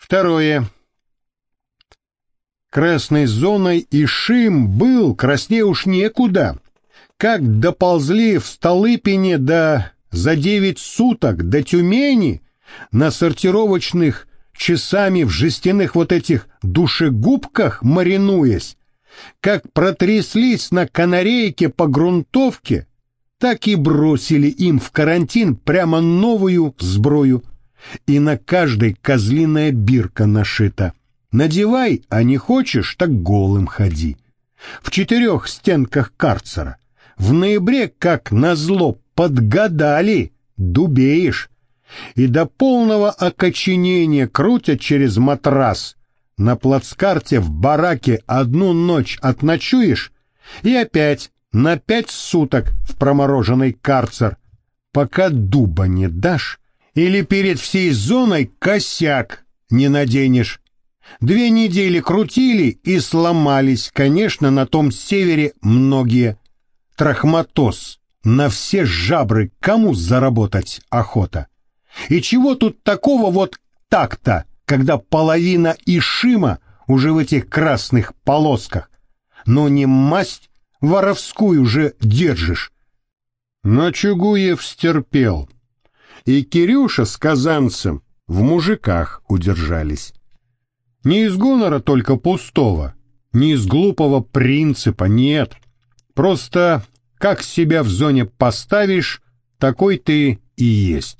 Второе. Красной зоной Ишим был, краснее уж некуда. Как доползли в Столыпине до за девять суток до Тюмени на сортировочных часами в жестяных вот этих душегубках маринуясь, как протряслись на канарейке по грунтовке, так и бросили им в карантин прямо новую сброю. И на каждой козлиная бирка нашита. Надевай, а не хочешь, так голым ходи. В четырех стенках карцера. В ноябре, как назло, подгадали, дубеешь. И до полного окоченения крутят через матрас. На плацкарте в бараке одну ночь отночуешь, и опять на пять суток в промороженный карцер, пока дуба не дашь или перед всей зоной косяк не наденешь. Две недели крутили и сломались, конечно, на том севере многие. Трахматоз на все жабры кому заработать охота? И чего тут такого вот так-то, когда половина Ишима уже в этих красных полосках? Но не масть воровскую же держишь. Но Чугуев стерпел, и Кирюша с казанцем в мужиках удержались. Не из гонора только пустого, не из глупого принципа, нет. Просто как себя в зоне поставишь, такой ты и есть.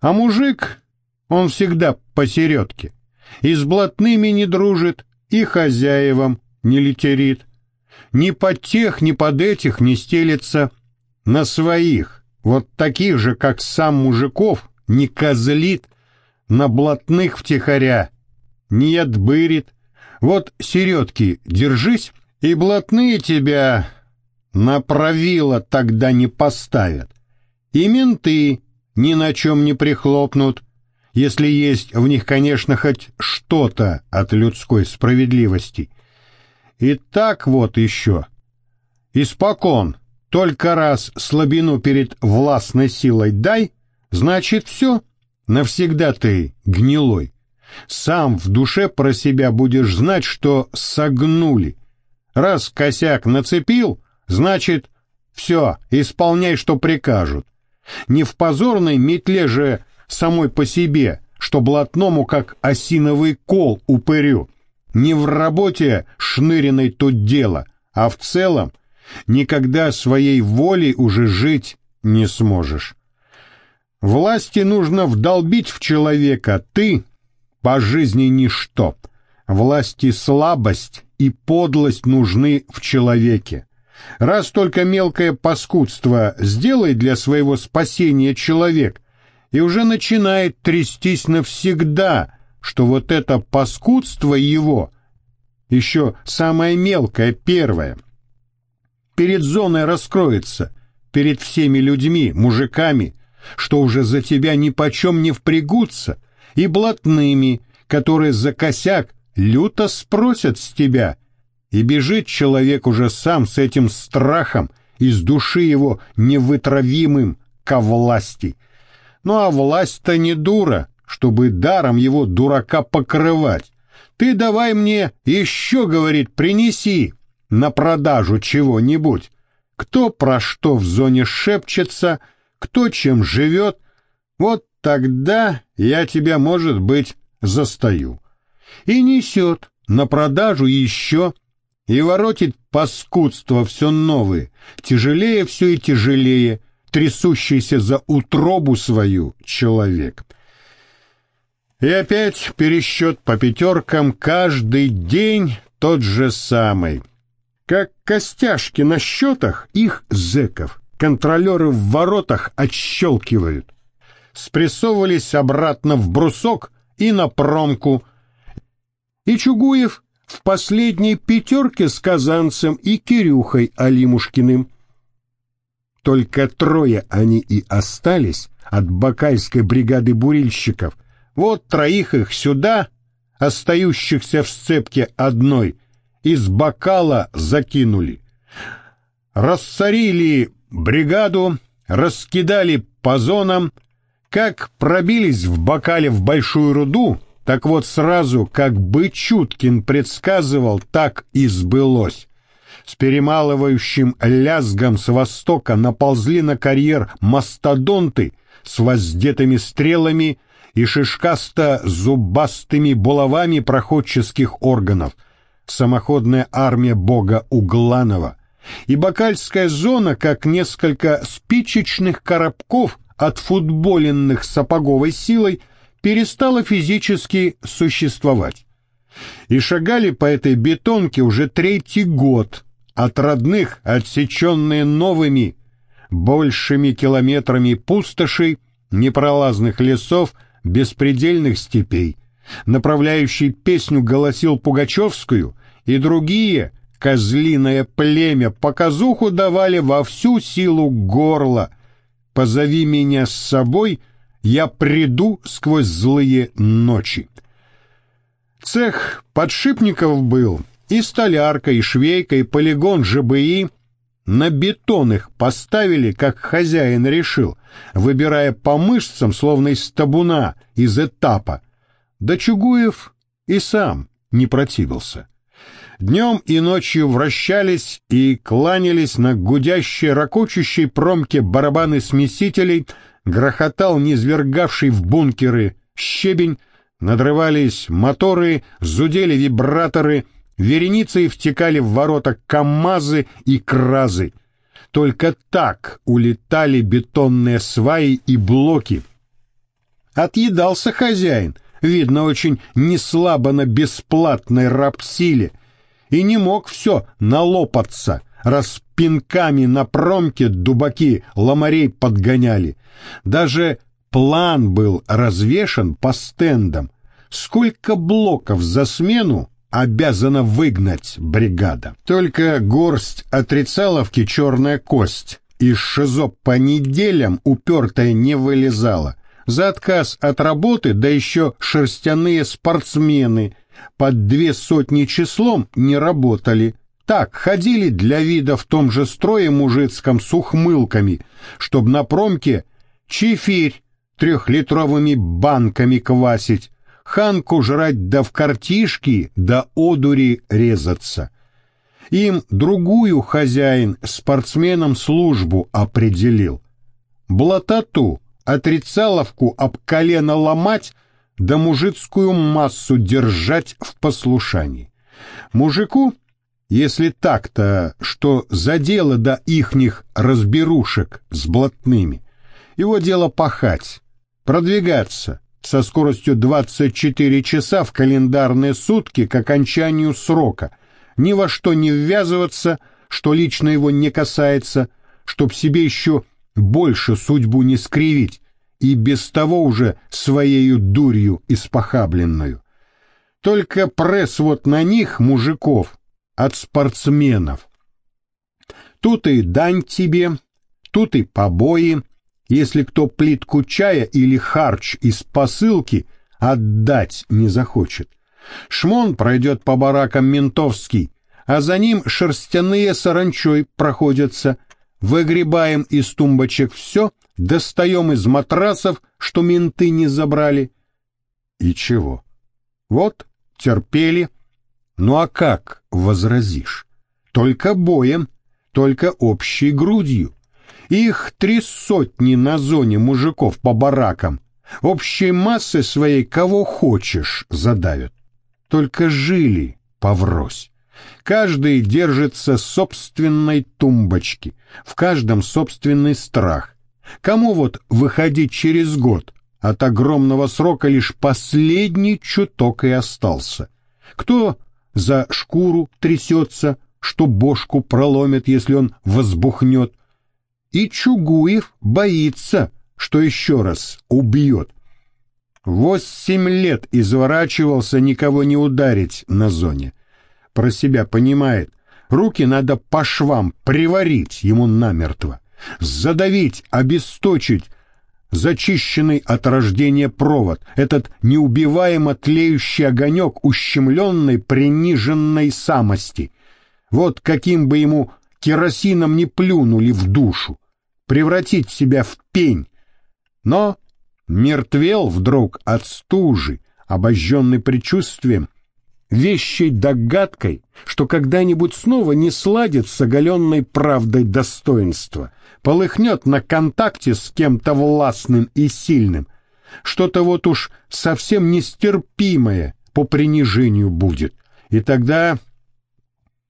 А мужик, он всегда посередке, и с блатными не дружит, и хозяевам не литерит ни под тех, ни под этих не стелется на своих, вот таких же, как сам мужиков, не козлит, на блатных втихаря, не отбырит. Вот середки держись, и блатные тебя на правило тогда не поставят. И менты ни на чем не прихлопнут, если есть в них, конечно, хоть что-то от людской справедливости. И так вот еще. Испокон, только раз слабину перед властной силой дай, значит все, навсегда ты гнилой. Сам в душе про себя будешь знать, что согнули. Раз косяк нацепил, значит, все, исполняй, что прикажут. Не в позорной метле же самой по себе, что блатному, как осиновый кол упырю, не в работе шныриной тут дело, а в целом никогда своей волей уже жить не сможешь. Власти нужно вдолбить в человека, ты по жизни ничто. Власти слабость и подлость нужны в человеке. Раз только мелкое паскудство сделай для своего спасения человек, и уже начинает трястись навсегда, что вот это паскудство его, еще самое мелкое, первое, перед зоной раскроется, перед всеми людьми, мужиками, что уже за тебя ни почем не впрягутся, и блатными, которые за косяк люто спросят с тебя, и бежит человек уже сам с этим страхом из души его невытравимым ко власти. Ну а власть-то не дура, чтобы даром его дурака покрывать. Ты давай мне еще, говорит, принеси на продажу чего-нибудь. Кто про что в зоне шепчется, кто чем живет, вот тогда я тебя, может быть, застаю. И несет на продажу еще, и воротит паскудство все новые, тяжелее все и тяжелее, трясущийся за утробу свою человек. И опять пересчет по пятеркам каждый день тот же самый. Как костяшки на счетах их зэков контролеры в воротах отщелкивают. Спрессовывались обратно в брусок и на промку. И Чугуев в последней пятерке с Казанцем и Кирюхой Алимушкиным. Только трое они и остались от бакальской бригады бурильщиков. Вот троих их сюда, остающихся в сцепке одной, из бокала закинули. Рассорили бригаду, раскидали по зонам, как пробились в бокале в большую руду, Так вот сразу, как бы Чуткин предсказывал, так и сбылось. С перемалывающим лязгом с востока наползли на карьер мастодонты с воздетыми стрелами и шишкасто-зубастыми булавами проходческих органов, самоходная армия бога Угланова, и Бакальская зона, как несколько спичечных коробков, отфутболенных сапоговой силой, перестала физически существовать. И шагали по этой бетонке уже третий год, от родных, отсеченные новыми, большими километрами пустошей, непролазных лесов, беспредельных степей. Направляющий песню голосил Пугачевскую, и другие, козлиное племя, показуху давали во всю силу горла. «Позови меня с собой», я приду сквозь злые ночи. Цех подшипников был, и столярка, и швейка, и полигон ЖБИ. На бетон их поставили, как хозяин решил, выбирая по мышцам, словно из табуна, из этапа. Да Чугуев и сам не противился. Днем и ночью вращались и кланялись на гудящей, ракочущей промке барабаны смесителей, грохотал низвергавший в бункеры щебень, надрывались моторы, зудели вибраторы, вереницей втекали в ворота КАМАЗы и КРАЗы. Только так улетали бетонные сваи и блоки. Отъедался хозяин, видно, очень неслабо на бесплатной рабсиле, и не мог все налопаться — раз пинками на промке дубаки ломарей подгоняли. Даже план был развешан по стендам. Сколько блоков за смену обязана выгнать бригада. Только горсть отрицаловки черная кость. Из ШИЗО по неделям упертая не вылезала. За отказ от работы, да еще шерстяные спортсмены под две сотни числом не работали. Так, ходили для вида в том же строе мужицком с ухмылками, чтоб на промке чефирь трехлитровыми банками квасить, ханку жрать да в картишки да одури резаться. Им другую хозяин спортсменам службу определил. Блатату, отрицаловку об колено ломать, да мужицкую массу держать в послушании. Мужику если так-то, что за дело до ихних разберушек с блатными. Его дело пахать, продвигаться со скоростью 24 часа в календарные сутки к окончанию срока, ни во что не ввязываться, что лично его не касается, чтоб себе еще больше судьбу не скривить, и без того уже своею дурью испохабленную. Только пресс вот на них, мужиков, от спортсменов. Тут и дань тебе, тут и побои, если кто плитку чая или харч из посылки отдать не захочет. Шмон пройдет по баракам ментовский, а за ним шерстяные саранчой проходятся. Выгребаем из тумбочек все, достаем из матрасов, что менты не забрали. И чего? Вот, терпели, ну а как возразишь? Только боем, только общей грудью. Их три сотни на зоне мужиков по баракам. Общей массы своей кого хочешь задавят. Только жили поврось. Каждый держится собственной тумбочки, в каждом собственный страх. Кому вот выходить через год? От огромного срока лишь последний чуток и остался. Кто за шкуру трясется, что бошку проломит, если он возбухнет. И Чугуев боится, что еще раз убьет. Восемь лет изворачивался никого не ударить на зоне. Про себя понимает, руки надо по швам приварить ему намертво, задавить, обесточить, зачищенный от рождения провод, этот неубиваемо тлеющий огонек ущемленной, приниженной самости. Вот каким бы ему керосином не плюнули в душу, превратить себя в пень. Но мертвел вдруг от стужи, обожженный предчувствием, вещей догадкой, что когда-нибудь снова не сладит с оголенной правдой достоинства, полыхнет на контакте с кем-то властным и сильным, что-то вот уж совсем нестерпимое по принижению будет, и тогда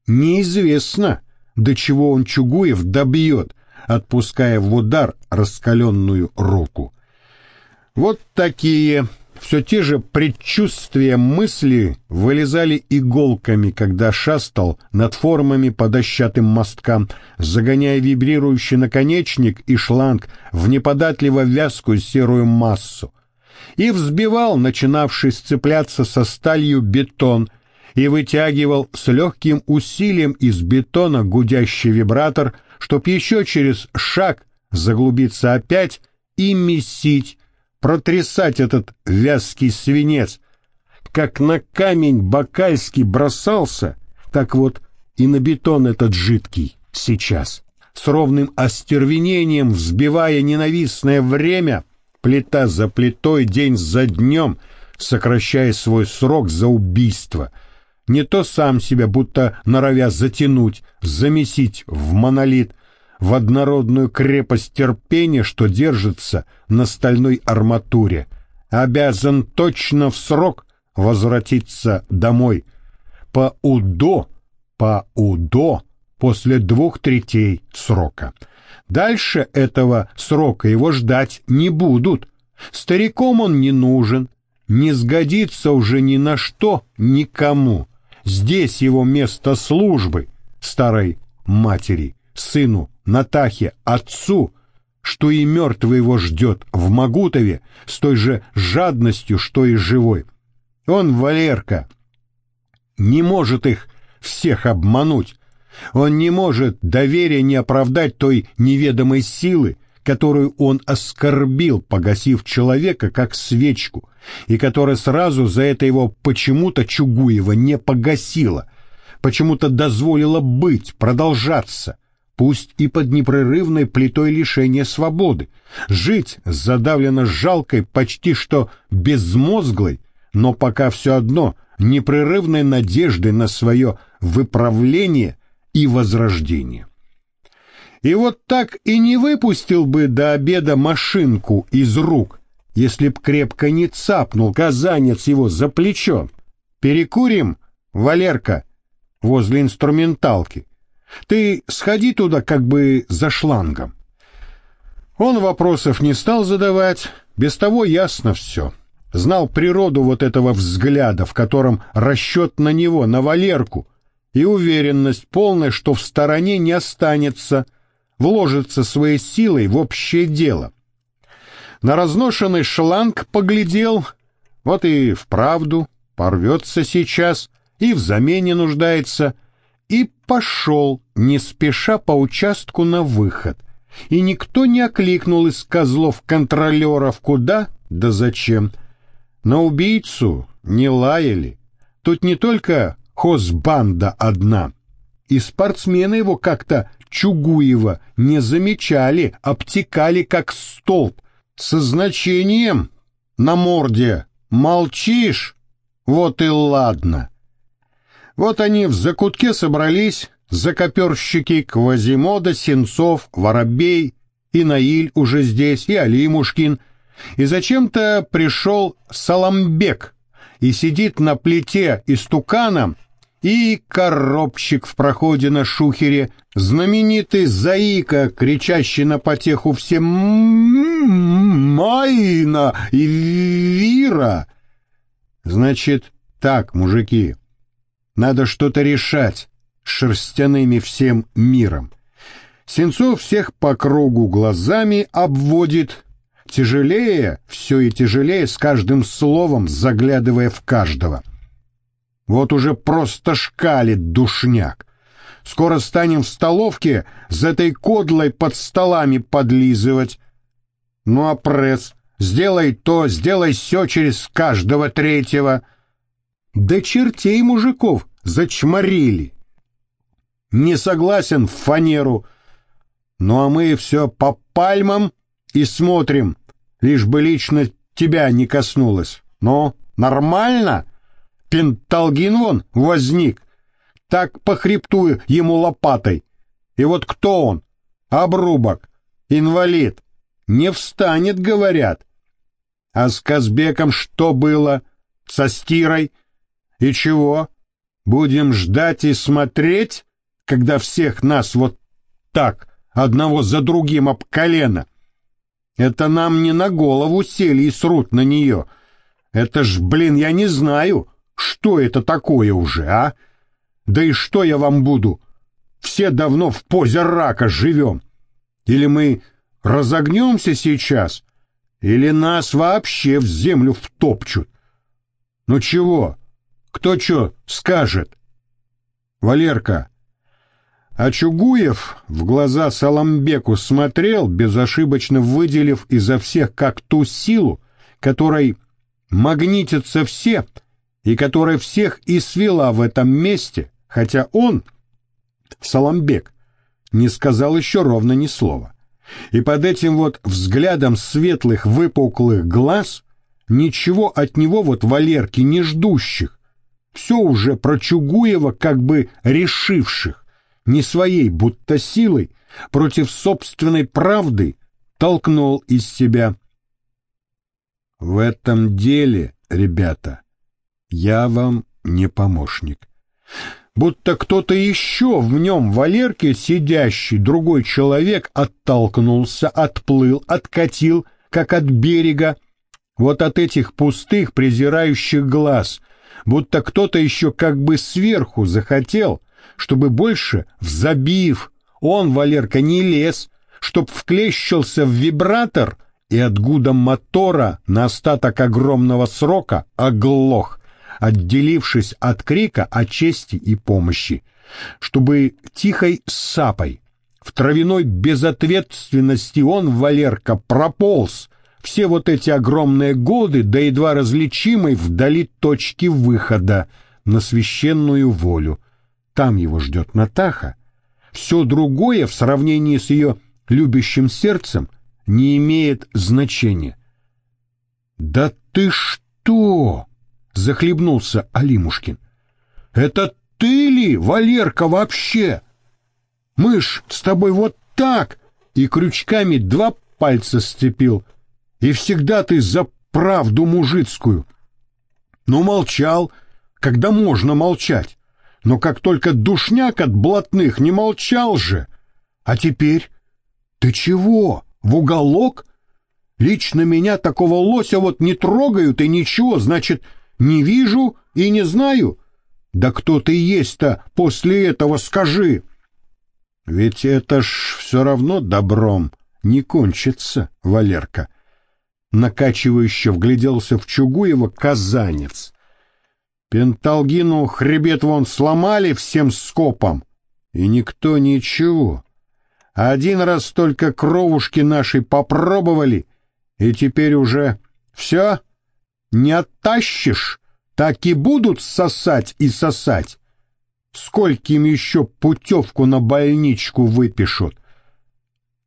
неизвестно, до чего он Чугуев добьет, отпуская в удар раскаленную руку. Вот такие все те же предчувствия мысли вылезали иголками, когда шастал над формами по дощатым мосткам, загоняя вибрирующий наконечник и шланг в неподатливо вязкую серую массу, и взбивал начинавший сцепляться со сталью бетон и вытягивал с легким усилием из бетона гудящий вибратор, чтоб еще через шаг заглубиться опять и месить, протрясать этот вязкий свинец. Как на камень бакальский бросался, так вот и на бетон этот жидкий сейчас. С ровным остервенением взбивая ненавистное время, плита за плитой, день за днем, сокращая свой срок за убийство. Не то сам себя, будто норовя затянуть, замесить в монолит, в однородную крепость терпения, что держится на стальной арматуре, обязан точно в срок возвратиться домой. По УДО, по УДО, после двух третей срока. Дальше этого срока его ждать не будут. Стариком он не нужен, не сгодится уже ни на что никому. Здесь его место службы старой матери, сыну Натахе, отцу, что и мертвый его ждет в Магутове с той же жадностью, что и живой. Он, Валерка, не может их всех обмануть. Он не может доверия не оправдать той неведомой силы, которую он оскорбил, погасив человека как свечку, и которая сразу за это его почему-то Чугуева не погасила, почему-то дозволила быть, продолжаться, пусть и под непрерывной плитой лишения свободы, жить задавленно жалкой, почти что безмозглой, но пока все одно непрерывной надеждой на свое выправление и возрождение. И вот так и не выпустил бы до обеда машинку из рук, если б крепко не цапнул казанец его за плечо. «Перекурим, Валерка?» возле инструменталки. Ты сходи туда как бы за шлангом. Он вопросов не стал задавать, без того ясно все. Знал природу вот этого взгляда, в котором расчет на него, на Валерку, и уверенность полная, что в стороне не останется, вложится своей силой в общее дело. На разношенный шланг поглядел, вот и вправду порвется сейчас, и в замене нуждается, и пошел, не спеша по участку на выход. И никто не окликнул из козлов-контролеров куда да зачем. На убийцу не лаяли. Тут не только хозбанда одна. И спортсмены его как-то Чугуева не замечали, обтекали как столб, со значением на морде «Молчишь? Вот и ладно». Вот они в закутке собрались, закоперщики Квазимода, Сенцов, Воробей, и Наиль уже здесь, и Алимушкин, и зачем-то пришел Саламбек и сидит на плите истуканом, и коробчик в проходе на шухере, знаменитый Заика, кричащий на потеху всем «Майна и Вира!» Значит, так, мужики, надо что-то решать с шерстяными всем миром. Сенцов всех по кругу глазами обводит, тяжелее, все и тяжелее, с каждым словом заглядывая в каждого. Вот уже просто шкалит душняк. Скоро станем в столовке за этой кодлой под столами подлизывать. Ну а пресс, сделай то, сделай все через каждого третьего — да чертей мужиков зачморили. Не согласен в фанеру. Ну а мы все по пальмам и смотрим, лишь бы лично тебя не коснулось. Но Нормально? Пенталгин вон возник. Так по хребту ему лопатой. И вот кто он? Обрубок. Инвалид. Не встанет, говорят. А с Казбеком что было? Со стирой? И чего? Будем ждать и смотреть, когда всех нас вот так, одного за другим об колено? Это нам не на голову сели и срут на нее. Это ж, блин, я не знаю, что это такое уже, а? Да и что я вам буду? Все давно в позе рака живем. Или мы разогнемся сейчас, или нас вообще в землю втопчут. Ну чего? Кто что скажет? Валерка, а Чугуев в глаза Саламбеку смотрел, безошибочно выделив изо всех как ту силу, которой магнитятся все и которая всех и свела в этом месте, хотя он, Саламбек, не сказал еще ровно ни слова. И под этим вот взглядом светлых выпуклых глаз ничего от него вот Валерки не ждущих, все уже про Чугуева как бы решивших не своей будто силой, против собственной правды, толкнул из себя. В этом деле, ребята, я вам не помощник. Будто кто-то еще в нем, Валерке, сидящий, другой человек, оттолкнулся, отплыл, откатил, как от берега, вот от этих пустых, презирающих глаз, будто кто-то еще как бы сверху захотел, чтобы больше, взабив, он, Валерка, не лез, чтоб вклещился в вибратор и от гуда мотора на остаток огромного срока оглох, отделившись от крика о чести и помощи, чтобы тихой сапой, в травяной безответственности он, Валерка, прополз все вот эти огромные годы до едва различимой вдали точки выхода на священную волю, там его ждет Натаха, все другое в сравнении с ее любящим сердцем не имеет значения. «Да ты что?» — захлебнулся Алимушкин. «Это ты ли, Валерка, вообще? Мы ж с тобой вот так!» И крючками два пальца сцепил. «И всегда ты за правду мужицкую!» «Ну, молчал, когда можно молчать. Но как только душняк от блатных не молчал же. А теперь? Ты чего? В уголок? Лично меня такого лося вот не трогают и ничего, значит, не вижу и не знаю. Да кто ты есть-то после этого, скажи? Ведь это ж все равно добром не кончится, Валерка. Накачивающе вгляделся в Чугуева казанец. Пенталгину хребет вон сломали всем скопом, и никто ничего. Один раз только кровушки наши попробовали, и теперь уже все, не оттащишь, так и будут сосать и сосать. Скольким еще путевку на больничку выпишут?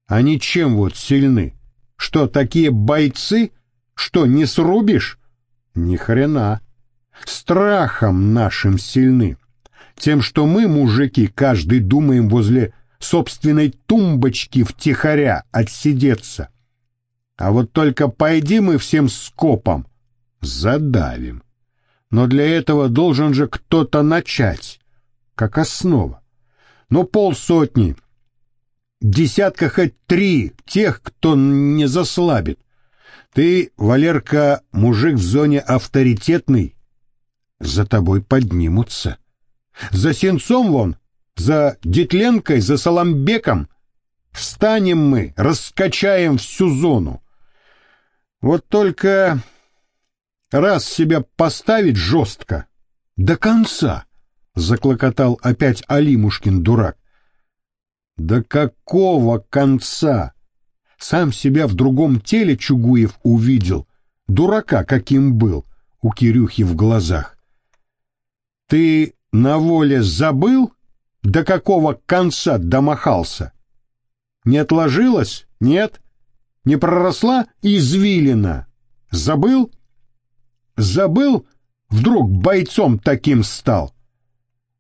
Они чем вот сильны? Что, такие бойцы? Что, не срубишь? Ни хрена страхом нашим сильны, тем, что мы, мужики, каждый думаем возле собственной тумбочки втихаря отсидеться. А вот только пойди мы всем скопом, задавим. Но для этого должен же кто-то начать, как основа. Но полсотни, десятка хоть три тех, кто не заслабит. Ты, Валерка, мужик в зоне авторитетный, за тобой поднимутся. За сенцом вон, за Детленкой, за Соломбеком. Встанем мы, раскачаем всю зону. Вот только раз себя поставить жестко, до конца, заклокотал опять Алимушкин дурак. До какого конца? Сам себя в другом теле Чугуев увидел, дурака каким был, у Кирюхи в глазах. Ты на воле забыл, до какого конца домахался? Не отложилась? Нет? Не проросла извилина? Забыл? забыл? Вдруг бойцом таким стал?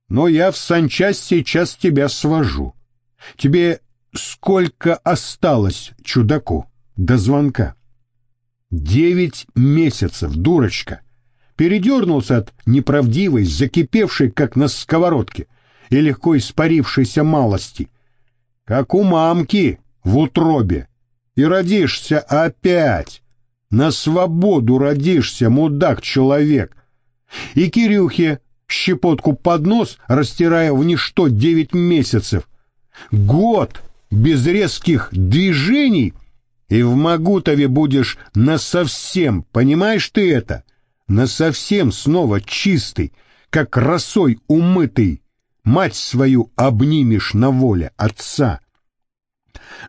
Но я в санчасть сейчас тебя свожу. Тебе сколько осталось, чудаку, до звонка? Девять месяцев, дурочка. Передернулся от неправдивой, закипевшей, как на сковородке, и легко испарившейся малости. Как у мамки в утробе. И родишься опять. На свободу родишься, мудак-человек. И Кирюхе щепотку под нос, растирая в ничто девять месяцев. Год без резких движений, и в Магутове будешь насовсем, понимаешь ты это? Насовсем снова чистый, как росой умытый. Мать свою обнимешь на воле отца.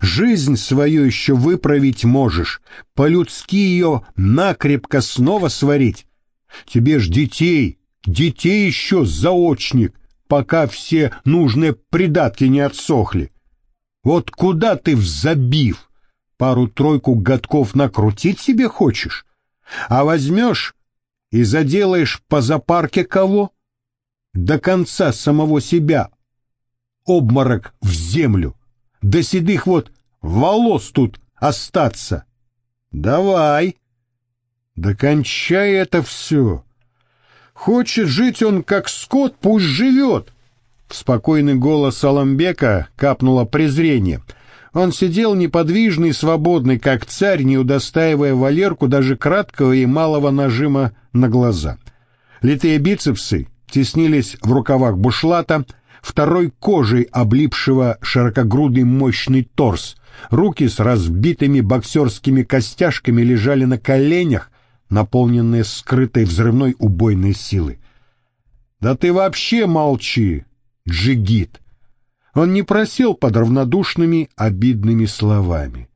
Жизнь свою еще выправить можешь, по-людски ее накрепко снова сварить. Тебе ж детей, детей еще заочник, пока все нужные придатки не отсохли. Вот куда ты взабив? Пару-тройку годков накрутить себе хочешь? А возьмешь и заделаешь по запарке кого? До конца самого себя. Обморок в землю. До седых вот волос тут остаться. Давай. Докончай это все. Хочет жить он как скот, пусть живет. В спокойный голос Аламбека капнуло презрение. Он сидел неподвижный свободный, как царь, не удостаивая Валерку даже краткого и малого нажима на глаза. Литые бицепсы теснились в рукавах бушлата, второй кожей облипшего широкогрудый мощный торс. Руки с разбитыми боксерскими костяшками лежали на коленях, наполненные скрытой взрывной убойной силы. «Да ты вообще молчи, джигит!» Он не просел под равнодушными обидными словами.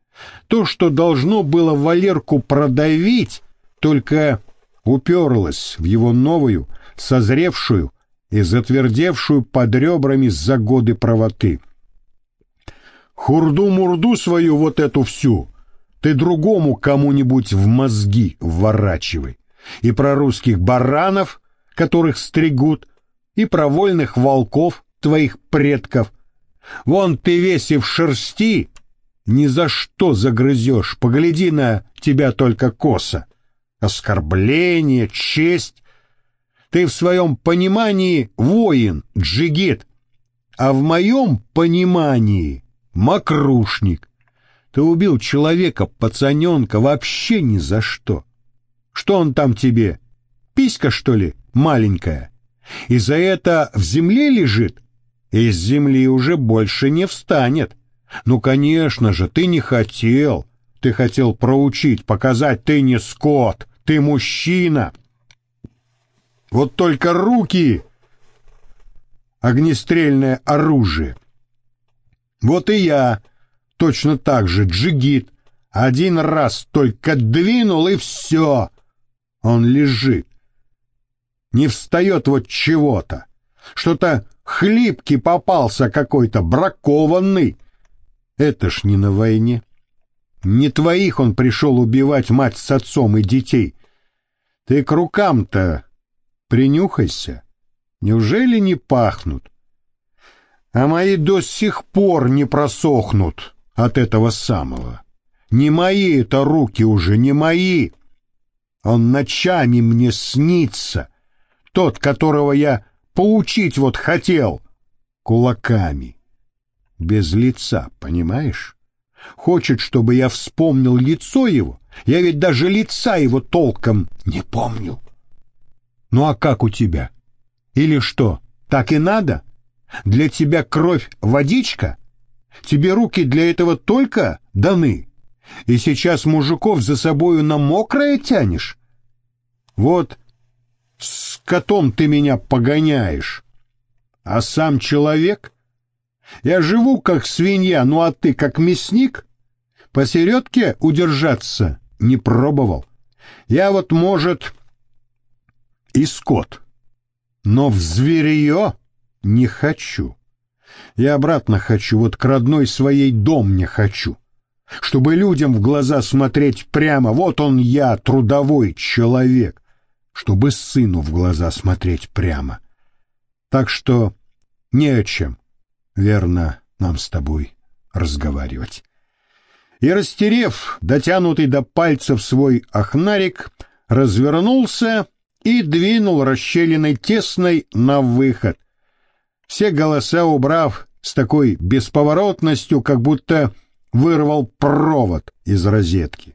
То, что должно было Валерку продавить, только уперлось в его новую, созревшую и затвердевшую под ребрами за годы правоты. Хурду-мурду свою вот эту всю ты другому кому-нибудь в мозги вворачивай. И про русских баранов, которых стригут, и про вольных волков твоих предков. Вон ты весь и в шерсти, ни за что загрызешь, погляди на тебя только косо. Оскорбление, честь. Ты в своем понимании воин, джигит, а в моем понимании мокрушник. Ты убил человека, пацаненка, вообще ни за что. Что он там тебе? Писька, что ли, маленькая? И за это в земле лежит? Из земли уже больше не встанет. Ну, конечно же, ты не хотел. Ты хотел проучить, показать, ты не скот, ты мужчина. Вот только руки — огнестрельное оружие. Вот и я точно так же джигит. Один раз только двинул, и все. Он лежит. Не встает вот чего-то. Что-то хлипкий попался какой-то, бракованный. Это ж не на войне. Не твоих он пришел убивать мать с отцом и детей. Ты к рукам-то принюхайся. Неужели не пахнут? А мои до сих пор не просохнут от этого самого. Не мои это руки уже, не мои. Он ночами мне снится, тот, которого я поучить вот хотел, кулаками. Без лица, понимаешь? Хочет, чтобы я вспомнил лицо его. Я ведь даже лица его толком не помню. Ну а как у тебя? Или что, так и надо? Для тебя кровь водичка? Тебе руки для этого только даны. И сейчас мужиков за собою на мокрое тянешь? Вот с котом ты меня погоняешь. А сам человек? Я живу как свинья, ну а ты как мясник? Посередке удержаться не пробовал. Я вот, может, и скот, но в зверье не хочу. Я обратно хочу, вот к родной своей дом не хочу. Чтобы людям в глаза смотреть прямо, вот он я, трудовой человек. чтобы сыну в глаза смотреть прямо. Так что не о чем, верно, нам с тобой разговаривать. И, растерев дотянутый до пальцев свой охнарик, развернулся и двинул расщелиной тесной на выход. Все голоса убрав с такой бесповоротностью, как будто вырвал провод из розетки.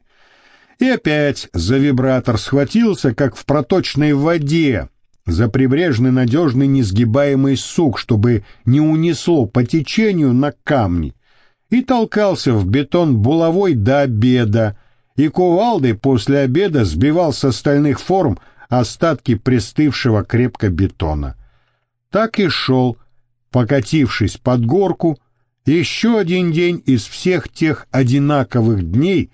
И опять за вибратор схватился, как в проточной воде, за прибрежный надежный несгибаемый сук, чтобы не унесло по течению на камни, и толкался в бетон булавой до обеда, и кувалдой после обеда сбивал с остальных форм остатки пристывшего крепко бетона. Так и шел, покатившись под горку, еще один день из всех тех одинаковых дней,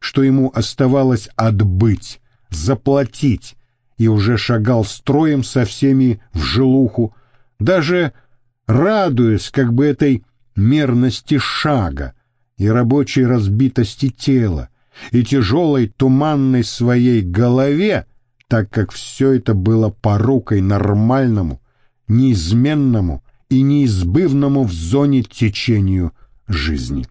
что ему оставалось отбыть, заплатить, и уже шагал строем со всеми в жилуху, даже радуясь как бы этой мерности шага и рабочей разбитости тела, и тяжелой туманной своей голове, так как все это было порукой нормальному, неизменному и неизбывному в зоне течению жизни.